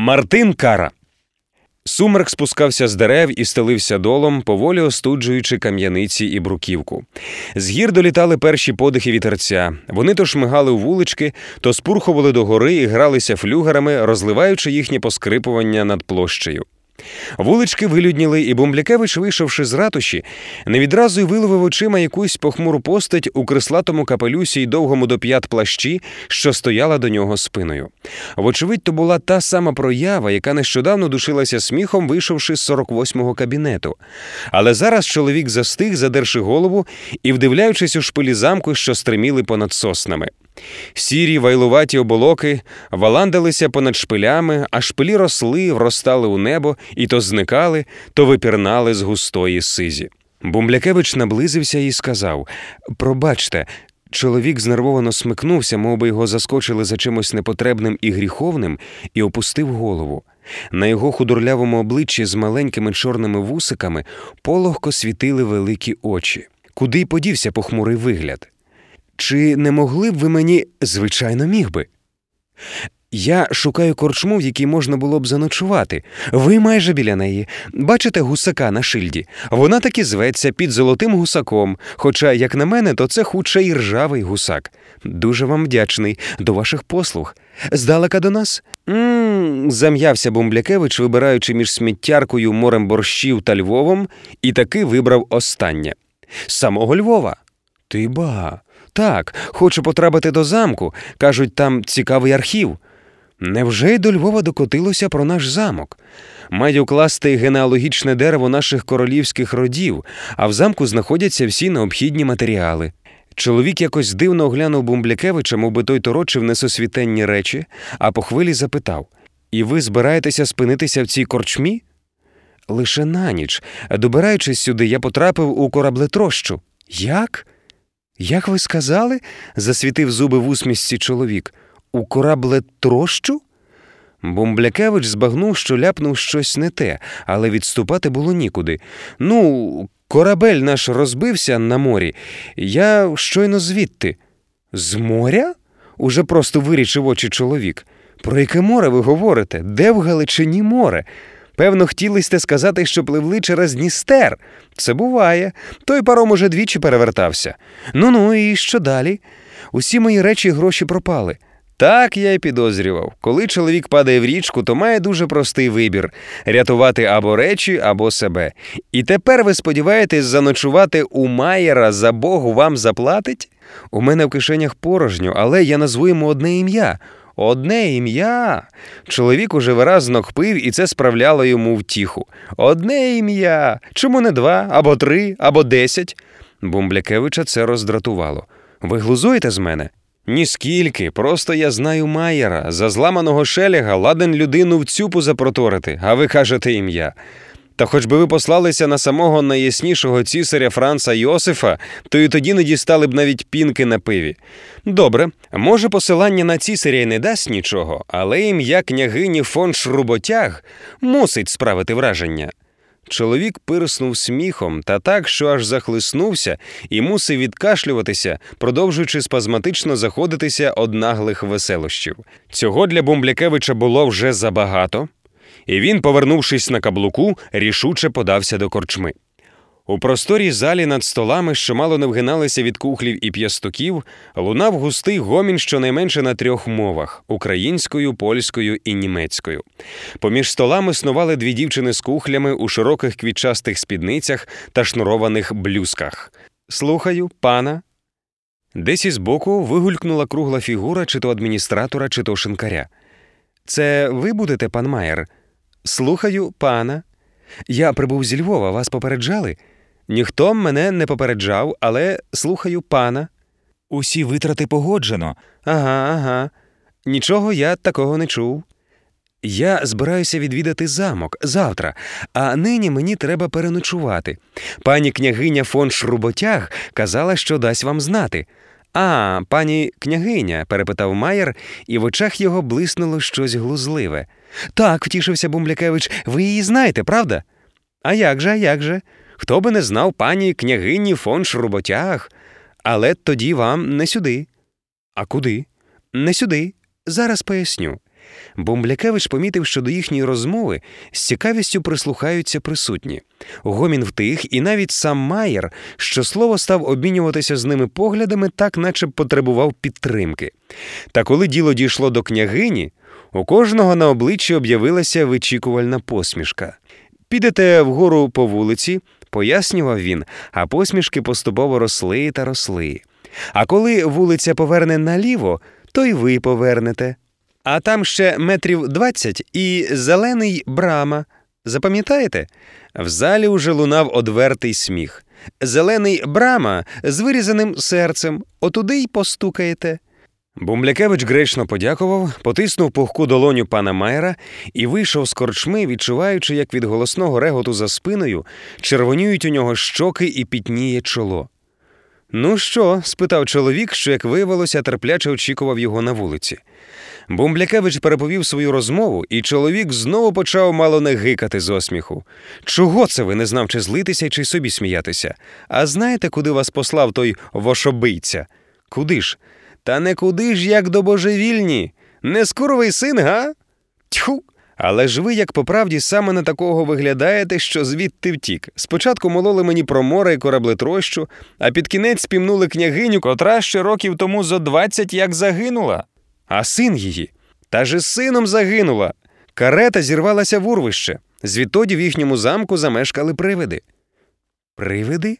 Мартин Кара. Сумерк спускався з дерев і стелився долом, поволі остуджуючи кам'яниці і бруківку. З гір долітали перші подихи вітерця. Вони то шмигали у вулички, то спурхували до гори і гралися флюгерами, розливаючи їхнє поскрипування над площею. Вулички вилюдніли, і Бумблякевич, вийшовши з ратуші, не відразу й виловив очима якусь похмуру постать у крислатому капелюсі й довгому до п'ят плащі, що стояла до нього спиною. Вочевидь, то була та сама проява, яка нещодавно душилася сміхом, вийшовши з 48-го кабінету. Але зараз чоловік застиг, задерши голову і вдивляючись у шпилі замку, що стриміли понад соснами. Сірі вайлуваті оболоки валандалися понад шпилями, а шпилі росли, вростали у небо і то зникали, то випірнали з густої сизі. Бумблякевич наблизився і сказав: Пробачте, чоловік знервовано смикнувся, мов би його заскочили за чимось непотребним і гріховним, і опустив голову. На його худорлявому обличчі з маленькими чорними вусиками пологко світили великі очі. Куди й подівся похмурий вигляд? Чи не могли б ви мені, звичайно, міг би? Я шукаю корчму, в якій можна було б заночувати. Ви майже біля неї. Бачите гусака на шильді. Вона таки зветься під золотим гусаком. Хоча, як на мене, то це худше і ржавий гусак. Дуже вам вдячний до ваших послуг. Здалека до нас? м зам'явся Бумблякевич, вибираючи між сміттяркою морем борщів та Львовом, і таки вибрав останнє. Самого Львова. Ти ба. Так, хочу потрапити до замку. Кажуть, там цікавий архів. Невже й до Львова докотилося про наш замок? Маю класти генеалогічне дерево наших королівських родів, а в замку знаходяться всі необхідні матеріали. Чоловік якось дивно оглянув Бумблякевича, мов би той торочив несосвітенні речі, а по хвилі запитав І ви збираєтеся спинитися в цій корчмі? Лише на ніч, добираючись сюди, я потрапив у кораблетрощу. Як? Як ви сказали? засвітив зуби в усмісці чоловік. У кораблетрощу? Бумблякевич збагнув, що ляпнув щось не те, але відступати було нікуди. Ну, корабель наш розбився на морі. Я щойно звідти. З моря? уже просто вирічив очі чоловік. Про яке море ви говорите? Де в Галичині море? Певно, хотіли сте сказати, що пливли через Дністер. Це буває. Той паром уже двічі перевертався. Ну ну, і що далі? Усі мої речі і гроші пропали. Так я й підозрював. Коли чоловік падає в річку, то має дуже простий вибір рятувати або речі, або себе. І тепер ви сподіваєтесь заночувати у Майера за Богу вам заплатить? У мене в кишенях порожньо, але я назву йому одне ім'я. Одне ім'я. Чоловік уже виразно хпив, і це справляло йому втіху. Одне ім'я. Чому не два, або три, або десять? Бумблякевича це роздратувало. Ви глузуєте з мене? Ніскільки, просто я знаю Майера, за зламаного шеляга ладен людину в цюпу запроторити, а ви кажете ім'я. Та хоч би ви послалися на самого найяснішого цісаря Франца Йосифа, то і тоді не дістали б навіть пінки на пиві. Добре, може, посилання на цісаря й не дасть нічого, але ім'я княгині фон Шруботяг мусить справити враження. Чоловік пирснув сміхом та так, що аж захлиснувся і мусив відкашлюватися, продовжуючи спазматично заходитися од наглих веселощів. Цього для Бумблякевича було вже забагато, і він, повернувшись на каблуку, рішуче подався до корчми. У просторій залі над столами, що мало не вгиналися від кухлів і п'ястуків, лунав густий гомін щонайменше на трьох мовах українською, польською і німецькою. Поміж столами снували дві дівчини з кухлями у широких квітчастих спідницях та шнурованих блюзках. Слухаю, пана. Десь із боку вигулькнула кругла фігура чи то адміністратора, чи то шинкаря. Це ви будете, пан Майер? Слухаю, пана. Я прибув зі Львова, вас попереджали? Ніхто мене не попереджав, але слухаю пана. Усі витрати погоджено. Ага, ага. Нічого я такого не чув. Я збираюся відвідати замок завтра, а нині мені треба переночувати. Пані княгиня фон Шруботяг казала, що дасть вам знати. А, пані княгиня, перепитав Майер, і в очах його блиснуло щось глузливе. Так, втішився Бумблякевич, ви її знаєте, правда? А як же, а як же? Хто би не знав пані княгині фон Шруботяг? Але тоді вам не сюди. А куди? Не сюди. Зараз поясню. Бумблякевич помітив, що до їхньої розмови з цікавістю прислухаються присутні. Гомін втих, і навіть сам Майєр, що слово став обмінюватися з ними поглядами, так наче потребував підтримки. Та коли діло дійшло до княгині, у кожного на обличчі об'явилася вичікувальна посмішка. Підете вгору по вулиці, пояснював він, а посмішки поступово росли та росли. А коли вулиця поверне наліво, то й ви повернете. А там ще метрів двадцять і зелений брама. Запам'ятаєте? В залі уже лунав одвертий сміх. Зелений брама з вирізаним серцем, отуди й постукаєте. Бумблякевич гречно подякував, потиснув пухку долоню пана Майера і вийшов з корчми, відчуваючи, як від голосного реготу за спиною червонюють у нього щоки і пітніє чоло. Ну що? спитав чоловік, що, як виявилося, терпляче очікував його на вулиці. Бумблякевич переповів свою розмову, і чоловік знову почав мало не гикати з осміху. Чого це ви не знав, чи злитися, чи собі сміятися? А знаєте, куди вас послав той вошобийця? Куди ж? Та не куди ж, як до божевільні? Не скуровий син, га? Тьху! Але ж ви, як по правді, саме на такого виглядаєте, що звідти втік. Спочатку мололи мені про море і кораблетрощу, а під кінець спімнули княгиню, котра ще років тому зо двадцять як загинула. А син її. Та же сином загинула. Карета зірвалася в урвище. Звідтоді в їхньому замку замешкали привиди. Привиди?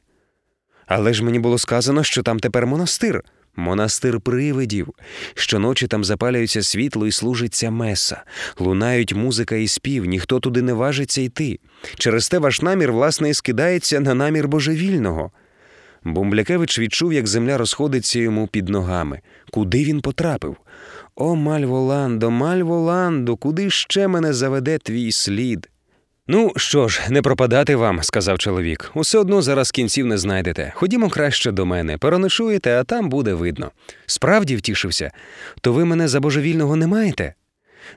Але ж мені було сказано, що там тепер монастир. Монастир привидів. Щоночі там запалюється світло і служиться меса. Лунають музика і спів, ніхто туди не важиться йти. Через те ваш намір, власне, і скидається на намір божевільного. Бумблякевич відчув, як земля розходиться йому під ногами. Куди він потрапив? О, Мальволандо, Мальволандо, куди ще мене заведе твій слід? Ну що ж, не пропадати вам, сказав чоловік. Усе одно зараз кінців не знайдете. Ходімо краще до мене, переночуєте, а там буде видно. Справді втішився, то ви мене за божевільного не маєте?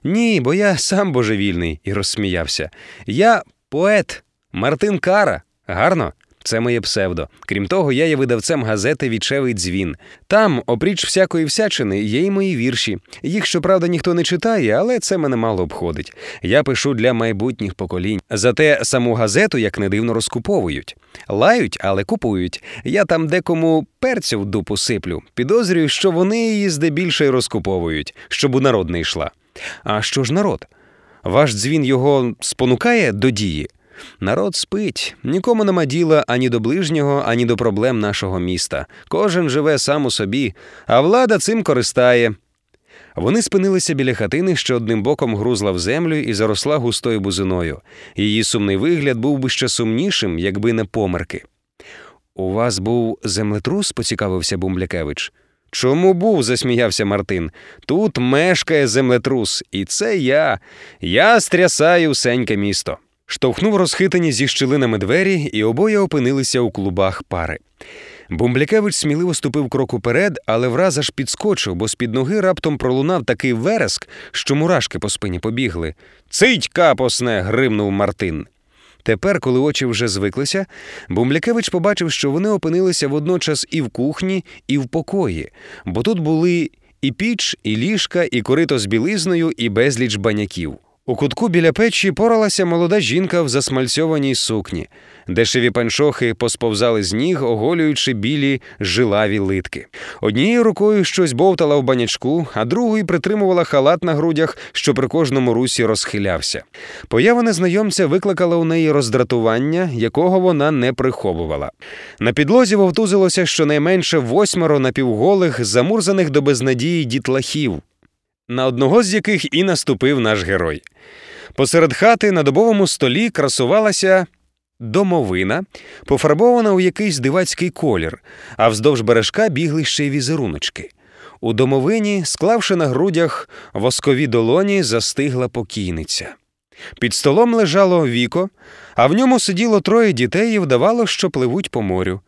Ні, бо я сам божевільний, і розсміявся. Я поет Мартин Кара. Гарно? Це моє псевдо. Крім того, я є видавцем газети Вічевий дзвін. Там, опріч всякої всячини, є й мої вірші. Їх, щоправда, ніхто не читає, але це мене мало обходить. Я пишу для майбутніх поколінь. Зате саму газету, як не дивно, розкуповують. Лають, але купують. Я там декому перцю в дупу сиплю. Підозрюю, що вони її здебільше розкуповують, щоб у народ не йшла. А що ж народ? Ваш дзвін його спонукає до дії? Народ спить, нікому нема діла ані до ближнього, ані до проблем нашого міста. Кожен живе сам у собі, а влада цим користає. Вони спинилися біля хатини, що одним боком грузла в землю і заросла густою бузиною. Її сумний вигляд був би ще сумнішим, якби не померки. У вас був землетрус? поцікавився Бумблякевич. Чому був? засміявся Мартин. Тут мешкає землетрус, і це я. Я стрясаю усеньке місто. Штовхнув розхитані зі щілинами двері, і обоє опинилися у клубах пари. Бумблякевич сміливо ступив крок уперед, але враз аж підскочив, бо з-під ноги раптом пролунав такий вереск, що мурашки по спині побігли. Цить, капосне! гримнув Мартин. Тепер, коли очі вже звиклися, Бумблякевич побачив, що вони опинилися водночас і в кухні, і в покої, бо тут були і піч, і ліжка, і корито з білизною, і безліч баняків. У кутку біля печі поралася молода жінка в засмальцьованій сукні. Дешеві панчохи посповзали з ніг, оголюючи білі жилаві литки. Однією рукою щось бовтала в банячку, а другою притримувала халат на грудях, що при кожному русі розхилявся. Поява незнайомця викликала у неї роздратування, якого вона не приховувала. На підлозі вовтузилося щонайменше восьмеро напівголих, замурзаних до безнадії дітлахів на одного з яких і наступив наш герой. Посеред хати на добовому столі красувалася домовина, пофарбована у якийсь дивацький колір, а вздовж бережка бігли ще й візеруночки. У домовині, склавши на грудях воскові долоні, застигла покійниця. Під столом лежало віко, а в ньому сиділо троє дітей і вдавало, що пливуть по морю.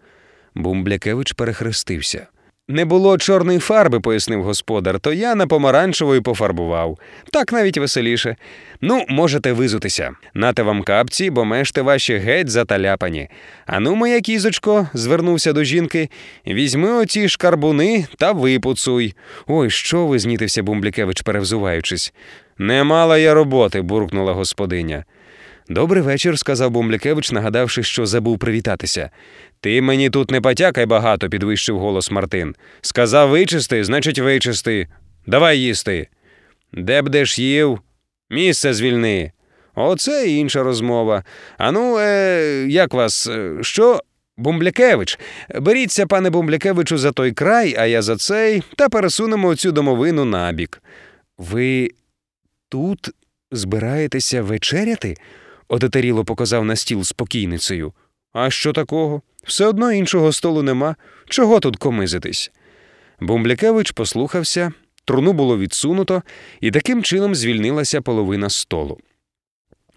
Бумблякевич перехрестився. Не було чорної фарби, пояснив господар, то я на помаранчевої пофарбував. Так навіть веселіше. Ну, можете визутися. Нате вам капці, бо мешти ваші геть заталяпані. Ану, моя кізочко, звернувся до жінки, візьми оці шкарбуни та випуцуй. Ой, що ви знітився, Бумблікевич, перевзуваючись. Не мала я роботи, буркнула господиня. Добрий вечір, сказав Бумблікевич, нагадавши, що забув привітатися. Ти мені тут не потякай багато, підвищив голос Мартин. Сказав вичисти, значить вичисти. Давай їсти. Де б де ж їв? Місце звільни. Оце інша розмова. Ану, е, як вас? е, Що? Бумблякевич, беріться, пане Бумблякевичу, за той край, а я за цей, та пересунемо цю домовину набік. Ви тут збираєтеся вечеряти? Отетеріло показав на стіл спокійницею. А що такого? Все одно іншого столу нема. Чого тут комизитись? Бумблякевич послухався, труну було відсунуто, і таким чином звільнилася половина столу.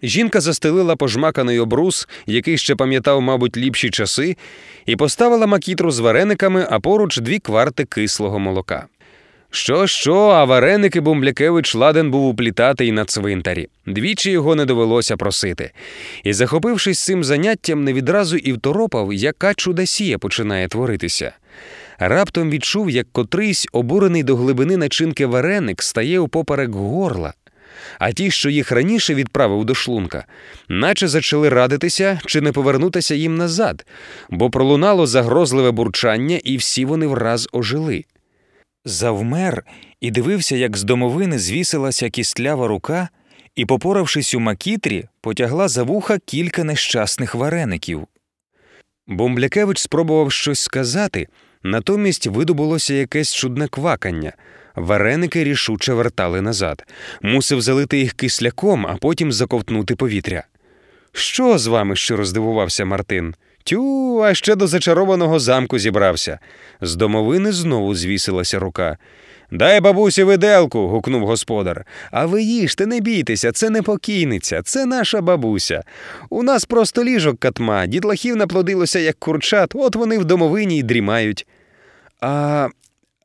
Жінка застелила пожмаканий обрус, який ще пам'ятав, мабуть, ліпші часи, і поставила макітру з варениками, а поруч дві кварти кислого молока. Що, що, а вареники Бумблякевич ладен був уплітати й на цвинтарі. Двічі його не довелося просити. І, захопившись цим заняттям, не відразу і второпав, яка чудосія починає творитися. Раптом відчув, як котрийсь, обурений до глибини начинки вареник, стає упоперек горла. А ті, що їх раніше відправив до шлунка, наче зачали радитися чи не повернутися їм назад, бо пролунало загрозливе бурчання, і всі вони враз ожили. Завмер і дивився, як з домовини звісилася кістлява рука, і, попоравшись у макітрі, потягла за вуха кілька нещасних вареників. Бумблякевич спробував щось сказати, натомість видобулося якесь чудне квакання. Вареники рішуче вертали назад. Мусив залити їх кисляком, а потім заковтнути повітря. Що з вами? щиро здивувався Мартин. Тю, а ще до зачарованого замку зібрався. З домовини знову звісилася рука. Дай бабусі виделку. гукнув господар. А ви їжте, не бійтеся, це не покійниця, це наша бабуся. У нас просто ліжок катма, дітлахів наплодилося, як курчат, от вони в домовині й дрімають. А,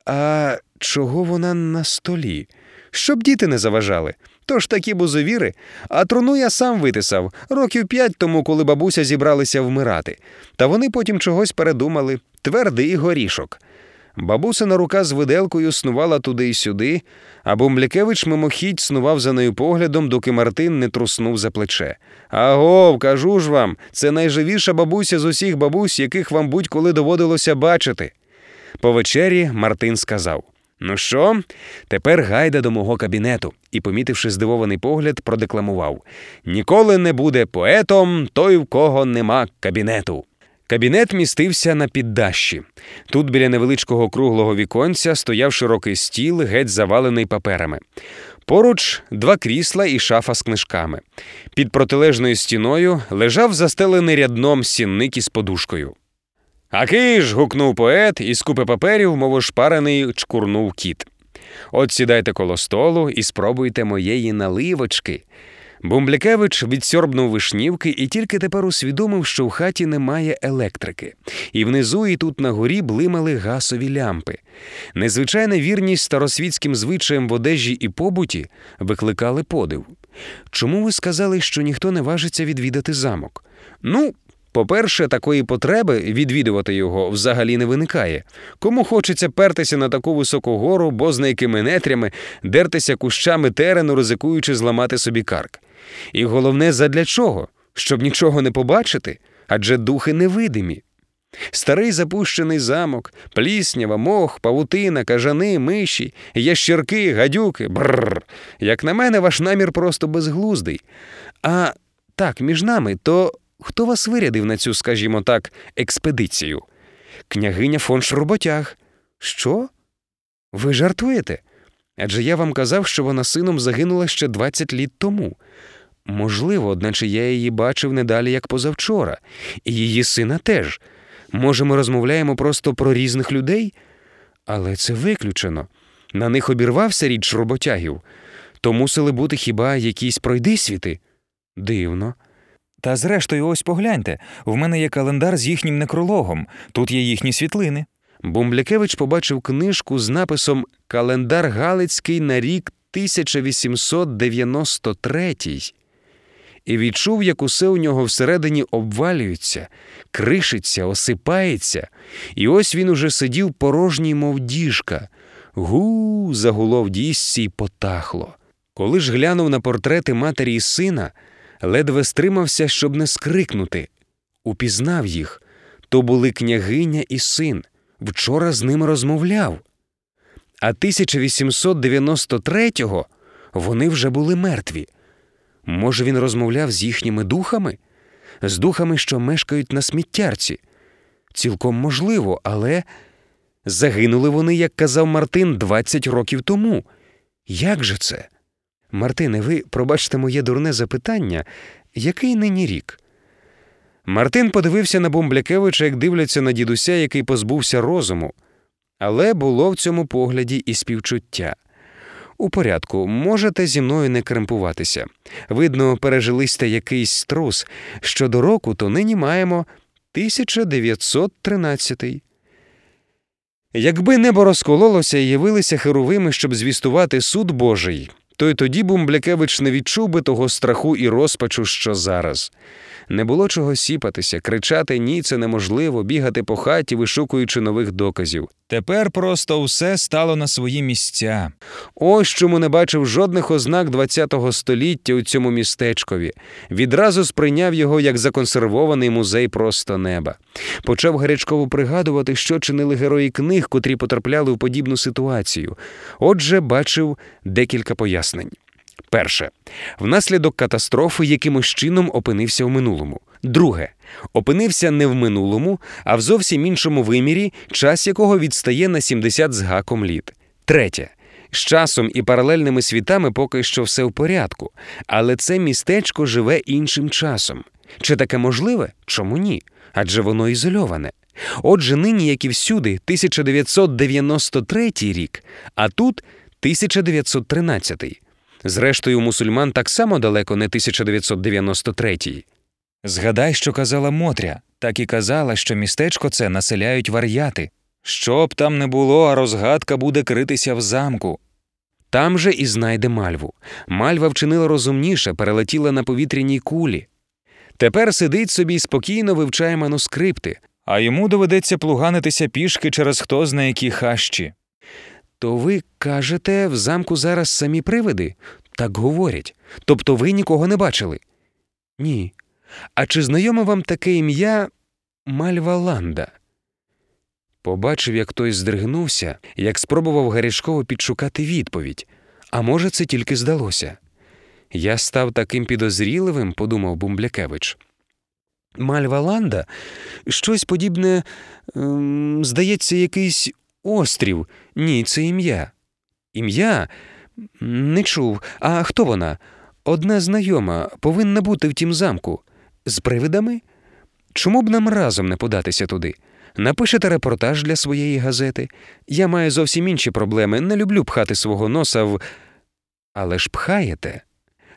а чого вона на столі? Щоб діти не заважали. Тож такі бузовіри, а труну я сам витисав років п'ять тому, коли бабуся зібралися вмирати. Та вони потім чогось передумали твердий горішок. Бабусина рука з виделкою снувала туди й сюди, а Бумблякевич мимохідь снував за нею поглядом, доки Мартин не труснув за плече. Агов, кажу ж вам, це найживіша бабуся з усіх бабусь, яких вам будь-коли доводилося бачити. По вечері Мартин сказав: Ну що, тепер гайда до мого кабінету, і, помітивши здивований погляд, продекламував: Ніколи не буде поетом той, в кого нема кабінету. Кабінет містився на піддащі. Тут біля невеличкого круглого віконця стояв широкий стіл, геть завалений паперами. Поруч два крісла і шафа з книжками. Під протилежною стіною лежав застелений рядном сінник із подушкою. Аки ж. гукнув поет, і з купи паперів, мов ошпарений, чкурнув кіт. От сідайте коло столу і спробуйте моєї наливочки. Бумблякевич відсьорбнув вишнівки і тільки тепер усвідомив, що в хаті немає електрики, і внизу і тут на горі блимали гасові лямпи. Незвичайна вірність старосвітським звичаям в одежі і побуті викликали подив. Чому ви сказали, що ніхто не важиться відвідати замок? Ну, по-перше, такої потреби відвідувати його взагалі не виникає. Кому хочеться пертися на таку високу гору, бо з якими нетрями, дертися кущами терену, ризикуючи зламати собі карк. І головне, задля чого? Щоб нічого не побачити, адже духи невидимі. Старий запущений замок, пліснява, мох, павутина, кажани, миші, ящерки, гадюки, бррр. Як на мене, ваш намір просто безглуздий. А так, між нами, то хто вас вирядив на цю, скажімо так, експедицію? Княгиня фон Шроботяг. Що? Ви жартуєте? Адже я вам казав, що вона сином загинула ще 20 літ тому. Можливо, одначе я її бачив не далі, як позавчора, і її сина теж. Може, ми розмовляємо просто про різних людей? Але це виключено. На них обірвався річ роботягів. То мусили бути хіба якісь пройдисвіти? Дивно. Та зрештою, ось погляньте, в мене є календар з їхнім некрологом, тут є їхні світлини. Бумблякевич побачив книжку з написом Календар Галицький на рік 1893 і відчув, як усе у нього всередині обвалюється, кришиться, осипається, і ось він уже сидів порожній, мов діжка. Гу, загуло в дісці й потахло. Коли ж глянув на портрети матері і сина, ледве стримався, щоб не скрикнути. Упізнав їх. То були княгиня і син. Вчора з ними розмовляв. А 1893-го вони вже були мертві. Може, він розмовляв з їхніми духами, з духами, що мешкають на сміттярці. Цілком можливо, але загинули вони, як казав Мартин, 20 років тому. Як же це? Мартине, ви пробачте моє дурне запитання, який нині рік? Мартин подивився на Бомблякевича, як дивляться на дідуся, який позбувся розуму, але було в цьому погляді і співчуття. У порядку, можете зі мною не кремпуватися. Видно, пережилисте якийсь струс. Щодо року, то нині маємо 1913. Якби небо розкололося і явилися херовими, щоб звістувати суд Божий, то й тоді Бумблякевич не відчув би того страху і розпачу, що зараз. Не було чого сіпатися, кричати ні, це неможливо, бігати по хаті, вишукуючи нових доказів. Тепер просто усе стало на свої місця. Ось чому не бачив жодних ознак ХХ століття у цьому містечкові. Відразу сприйняв його як законсервований музей просто неба. Почав гарячково пригадувати, що чинили герої книг, котрі потрапляли у подібну ситуацію. Отже, бачив декілька пояснень. Перше, внаслідок катастрофи якимось чином опинився в минулому. Друге, опинився не в минулому, а в зовсім іншому вимірі, час якого відстає на 70 з гаком літ. Третє. З часом і паралельними світами поки що все в порядку, але це містечко живе іншим часом. Чи таке можливе? Чому ні? Адже воно ізольоване. Отже, нині, як і всюди, 1993 рік, а тут 1913. Зрештою, мусульман так само далеко не 1993. Згадай, що казала Мотря, так і казала, що містечко це населяють вар'яти. Що б там не було, а розгадка буде критися в замку. Там же і знайде мальву. Мальва вчинила розумніше, перелетіла на повітряній кулі. Тепер сидить собі і спокійно вивчає манускрипти. А йому доведеться плуганитися пішки через хто зна які хащі. То ви кажете, в замку зараз самі привиди? Так говорять. Тобто ви нікого не бачили? Ні. А чи знайоме вам таке ім'я Мальва Ланда? Побачив, як той здригнувся, як спробував гарячково підшукати відповідь. А може, це тільки здалося. Я став таким підозріливим, подумав Бумблякевич. Мальва Ланда щось подібне, ем, здається, якийсь острів. Ні, це ім'я. Ім'я? Не чув. А хто вона? Одна знайома повинна бути в тім замку. З привидами? Чому б нам разом не податися туди? Напишете репортаж для своєї газети. Я маю зовсім інші проблеми, не люблю пхати свого носа в. Але ж пхаєте.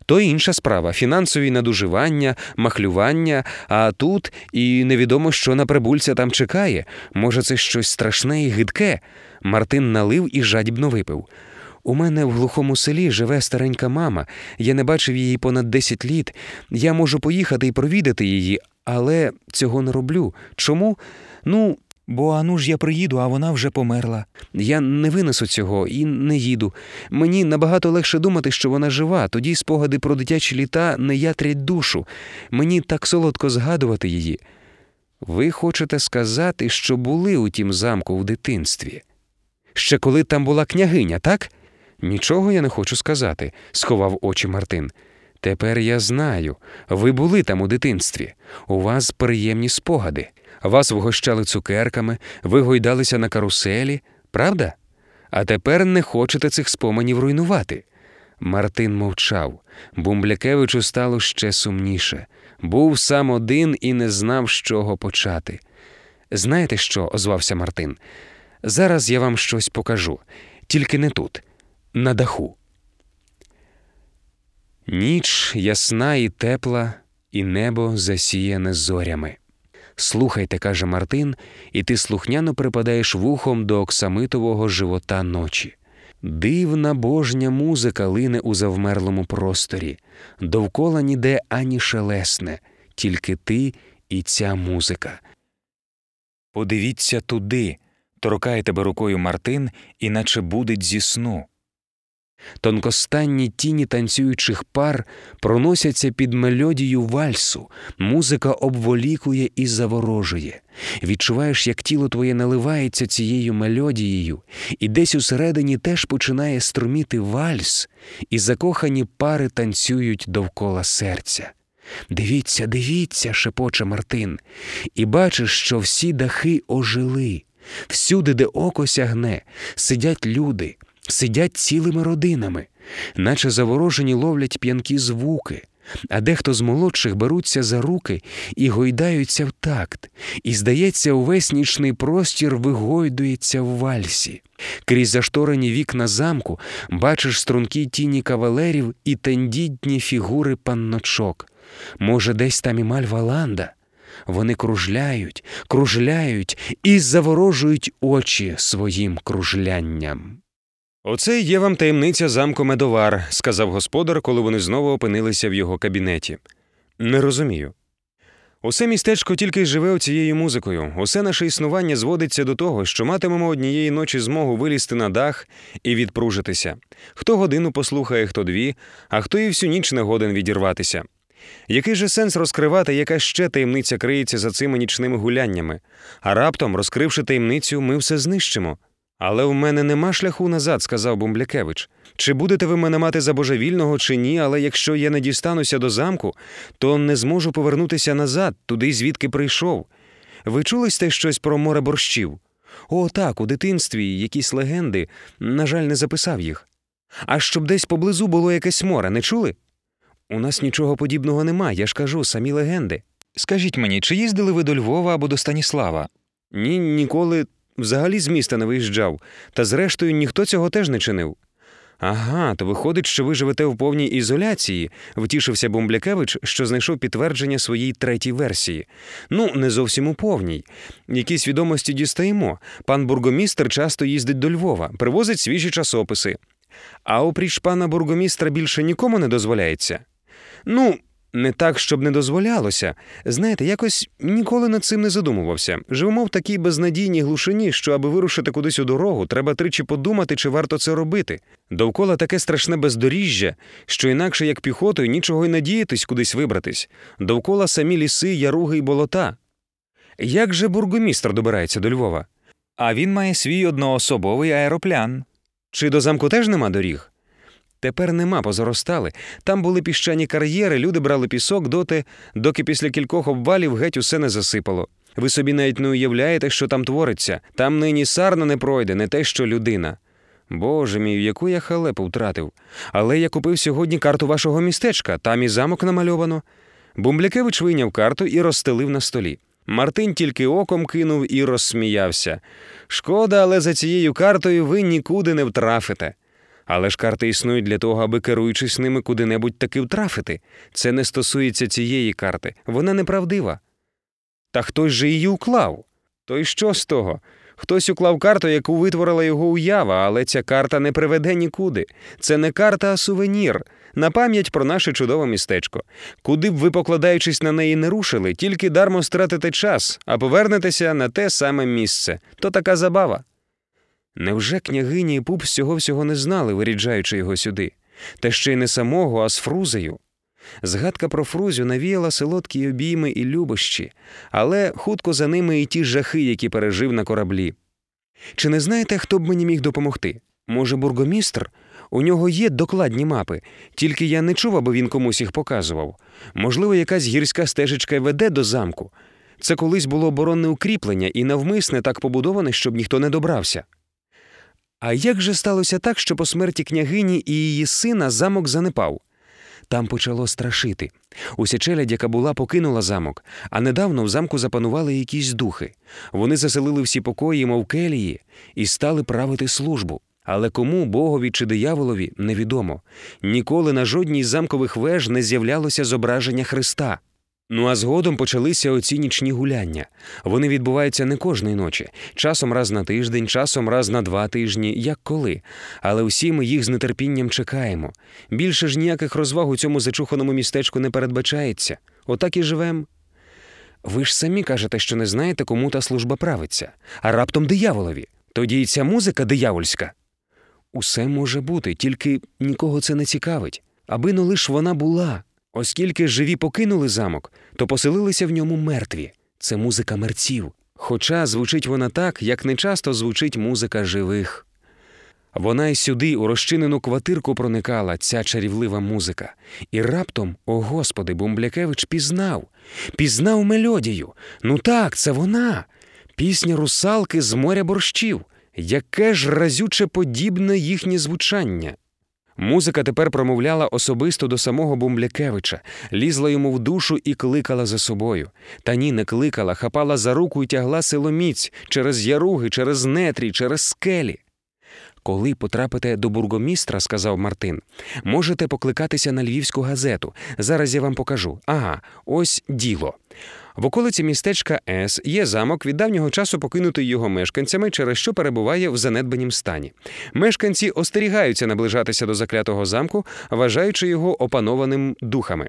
То інша справа фінансові надуживання, махлювання, а тут і невідомо, що на прибульця там чекає. Може, це щось страшне і гидке. Мартин налив і жадібно випив. У мене в глухому селі живе старенька мама. Я не бачив її понад 10 літ. Я можу поїхати і провідати її, але цього не роблю. Чому? Ну, Бо ану ж я приїду, а вона вже померла. я не винесу цього і не їду. Мені набагато легше думати, що вона жива, тоді спогади про дитячі літа не ятрять душу. Мені так солодко згадувати її. Ви хочете сказати, що були у тім замку в дитинстві? Ще коли там була княгиня, так? Нічого я не хочу сказати, сховав очі Мартин. Тепер я знаю, ви були там у дитинстві. У вас приємні спогади. Вас вгощали цукерками, ви гойдалися на каруселі, правда? А тепер не хочете цих споменів руйнувати. Мартин мовчав. Бумблякевичу стало ще сумніше. Був сам один і не знав, з чого почати. Знаєте що? озвався Мартин. Зараз я вам щось покажу, тільки не тут, на даху. Ніч ясна і тепла, і небо засіяне зорями. Слухайте, каже Мартин, і ти слухняно припадаєш вухом до оксамитового живота ночі. Дивна божня музика лине у завмерлому просторі, довкола ніде ані шелесне, тільки ти і ця музика. Подивіться туди, торкає тебе рукою Мартин, іначе будить зі сну. Тонкостанні тіні танцюючих пар проносяться під мелодію вальсу, музика обволікує і заворожує. Відчуваєш, як тіло твоє наливається цією мелодією, і десь усередині теж починає струміти вальс, і закохані пари танцюють довкола серця. Дивіться, дивіться, шепоче Мартин, і бачиш, що всі дахи ожили. Всюди, де око сягне, сидять люди, сидять цілими родинами, наче заворожені ловлять п'янкі звуки, а дехто з молодших беруться за руки і гойдаються в такт, і, здається, увесь нічний простір вигойдується в вальсі. Крізь зашторені вікна замку бачиш стрункі тіні кавалерів і тендітні фігури панночок. Може, десь там і Мальваланда? Вони кружляють, кружляють і заворожують очі своїм кружлянням. Оце є вам таємниця замку Медовар, сказав господар, коли вони знову опинилися в його кабінеті. Не розумію. Усе містечко тільки й живе цією музикою. Усе наше існування зводиться до того, що матимемо однієї ночі змогу вилізти на дах і відпружитися. Хто годину послухає, хто дві, а хто і всю ніч не годен відірватися. Який же сенс розкривати, яка ще таємниця криється за цими нічними гуляннями? А раптом, розкривши таємницю, ми все знищимо. Але в мене нема шляху назад, сказав Бумблякевич. Чи будете ви мене мати за божевільного, чи ні, але якщо я не дістануся до замку, то не зможу повернутися назад, туди, звідки прийшов. Ви чули сте щось про море борщів? О, так, у дитинстві якісь легенди, на жаль, не записав їх. А щоб десь поблизу було якесь море, не чули? У нас нічого подібного нема, я ж кажу, самі легенди. Скажіть мені, чи їздили ви до Львова або до Станіслава? Ні, ніколи взагалі з міста не виїжджав, та зрештою ніхто цього теж не чинив. Ага, то виходить, що ви живете в повній ізоляції, втішився Бумблякевич, що знайшов підтвердження своїй третій версії. Ну, не зовсім у повній. Якісь відомості дістаємо. Пан бургомістр часто їздить до Львова, привозить свіжі часописи. А опріч пана бургомістра більше нікому не дозволяється. Ну, не так, щоб не дозволялося. Знаєте, якось ніколи над цим не задумувався. Живемо в такій безнадійній глушині, що аби вирушити кудись у дорогу, треба тричі подумати, чи варто це робити. Довкола таке страшне бездоріжжя, що інакше як піхотою нічого й надіятись кудись вибратись. Довкола самі ліси, яруги й болота. Як же бургомістр добирається до Львова? А він має свій одноособовий аероплян. Чи до замку теж нема доріг? Тепер нема, позаростали. Там були піщані кар'єри, люди брали пісок доти, доки після кількох обвалів геть усе не засипало. Ви собі навіть не уявляєте, що там твориться. Там нині сарна не пройде, не те, що людина. Боже мій, яку я халепу втратив. Але я купив сьогодні карту вашого містечка, там і замок намальовано. Бумблякевич вийняв карту і розстелив на столі. Мартин тільки оком кинув і розсміявся. Шкода, але за цією картою ви нікуди не втрафите. Але ж карти існують для того, аби керуючись ними куди-небудь таки втрафити. Це не стосується цієї карти, вона неправдива. Та хтось же її уклав. То й що з того? Хтось уклав карту, яку витворила його уява, але ця карта не приведе нікуди. Це не карта, а сувенір. На пам'ять про наше чудове містечко. Куди б ви, покладаючись на неї, не рушили, тільки дармо стратите час, а повернетеся на те саме місце. То така забава. Невже княгині і пуп цього всього не знали, виріджаючи його сюди? Та ще й не самого, а з Фрузею. Згадка про Фрузю навіяла солодкі обійми і любощі, але хутко за ними і ті жахи, які пережив на кораблі. Чи не знаєте, хто б мені міг допомогти? Може, бургомістр? У нього є докладні мапи, тільки я не чув, аби він комусь їх показував. Можливо, якась гірська стежечка веде до замку. Це колись було оборонне укріплення і навмисне так побудоване, щоб ніхто не добрався. А як же сталося так, що по смерті княгині і її сина замок занепав? Там почало страшити. Уся челядь, яка була, покинула замок, а недавно в замку запанували якісь духи. Вони заселили всі покої, мов келії, і стали правити службу. Але кому, богові чи дияволові, невідомо. Ніколи на жодній з замкових веж не з'являлося зображення Христа. Ну а згодом почалися оці нічні гуляння. Вони відбуваються не кожної ночі, часом раз на тиждень, часом раз на два тижні, як коли. Але всі ми їх з нетерпінням чекаємо. Більше ж ніяких розваг у цьому зачуханому містечку не передбачається. Отак і живем. Ви ж самі кажете, що не знаєте, кому та служба правиться, а раптом дияволові. Тоді і ця музика диявольська. Усе може бути, тільки нікого це не цікавить, аби но лиш вона була. Оскільки живі покинули замок, то поселилися в ньому мертві. Це музика мерців. Хоча звучить вона так, як нечасто звучить музика живих. Вона й сюди, у розчинену квартирку, проникала ця чарівлива музика. І раптом, о господи, Бумблякевич пізнав, пізнав мелодію. Ну так, це вона. Пісня русалки з моря борщів. Яке ж разюче подібне їхнє звучання. Музика тепер промовляла особисто до самого Бумблякевича, лізла йому в душу і кликала за собою. Та ні, не кликала, хапала за руку і тягла силоміць через яруги, через нетрі, через скелі. Коли потрапите до бургомістра, сказав Мартин, можете покликатися на львівську газету. Зараз я вам покажу. Ага, ось діло. В околиці містечка С є замок, від давнього часу покинутий його мешканцями, через що перебуває в занедбанім стані. Мешканці остерігаються наближатися до заклятого замку, вважаючи його опанованим духами.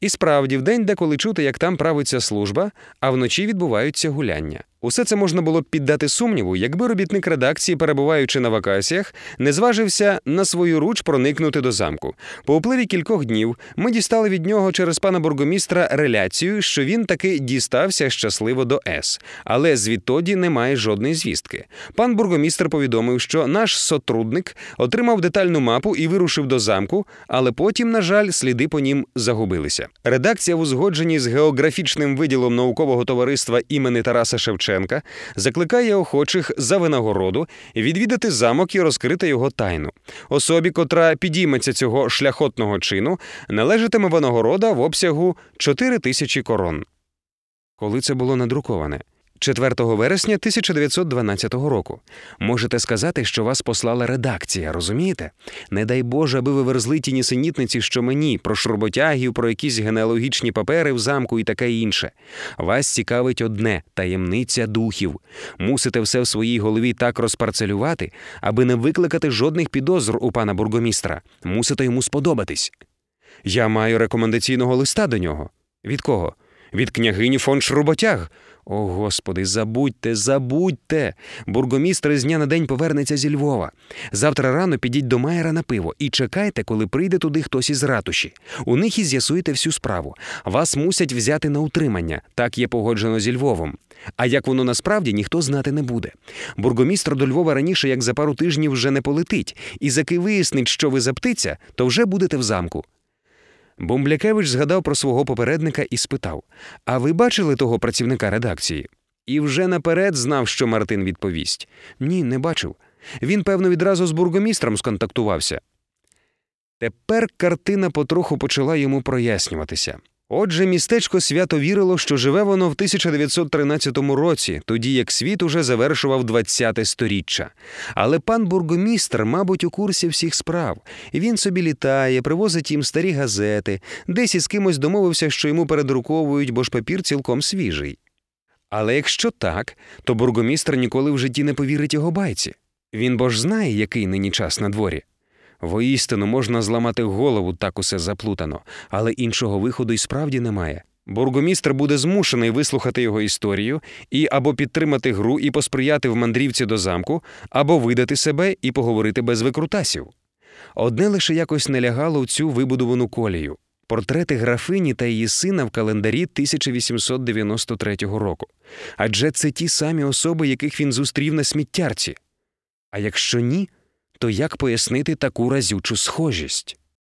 І справді, вдень деколи чути, як там правиться служба, а вночі відбуваються гуляння. Усе це можна було б піддати сумніву, якби робітник редакції, перебуваючи на вакаціях, не зважився на свою руч проникнути до замку. По upливі кількох днів ми дістали від нього через пана бургомістра реляцію, що він таки дістався щасливо до С, але звідтоді немає жодної звістки. Пан бургомістр повідомив, що наш сотрудник отримав детальну мапу і вирушив до замку, але потім, на жаль, сліди по нім загубилися. Редакція в узгодженні з географічним виділом наукового товариства імені Тараса Шевченка закликає охочих за винагороду відвідати замок і розкрити його тайну. Особі, котра підійметься цього шляхотного чину, належатиме винагорода в обсягу 4 тисячі корон. Коли це було надруковане? 4 вересня 1912 року. Можете сказати, що вас послала редакція, розумієте? Не дай Боже, аби ви верзли ті нісенітниці, що мені, про шроботягів, про якісь генеалогічні папери в замку і таке інше. Вас цікавить одне таємниця духів. Мусите все в своїй голові так розпарцелювати, аби не викликати жодних підозр у пана бургомістра. Мусите йому сподобатись. Я маю рекомендаційного листа до нього. Від кого? Від княгині фон Шруботяг. О, господи, забудьте, забудьте. Бургомістр з дня на день повернеться зі Львова. Завтра рано підіть до Майера на пиво і чекайте, коли прийде туди хтось із ратуші. У них і з'ясуєте всю справу. Вас мусять взяти на утримання. Так є погоджено зі Львовом. А як воно насправді ніхто знати не буде. Бургомістр до Львова раніше, як за пару тижнів, вже не полетить, і заки вияснить, що ви за птиця, то вже будете в замку. Бомблякевич згадав про свого попередника і спитав: А ви бачили того працівника редакції? І вже наперед знав, що Мартин відповість: Ні, не бачив. Він, певно, відразу з бургомістром сконтактувався. Тепер картина потроху почала йому прояснюватися. Отже, містечко свято вірило, що живе воно в 1913 році, тоді як світ уже завершував 20-те сторіччя. Але пан бургомістр, мабуть, у курсі всіх справ. Він собі літає, привозить їм старі газети, десь із кимось домовився, що йому передруковують, бо ж папір цілком свіжий. Але якщо так, то бургомістр ніколи в житті не повірить його байці. Він бо ж знає, який нині час на дворі. Воістину можна зламати голову, так усе заплутано, але іншого виходу й справді немає. Бургомістр буде змушений вислухати його історію і або підтримати гру і посприяти в мандрівці до замку, або видати себе і поговорити без викрутасів. Одне лише якось не лягало в цю вибудовану колію. Портрети графині та її сина в календарі 1893 року. Адже це ті самі особи, яких він зустрів на сміттярці. А якщо ні, то як пояснити таку разючу схожість?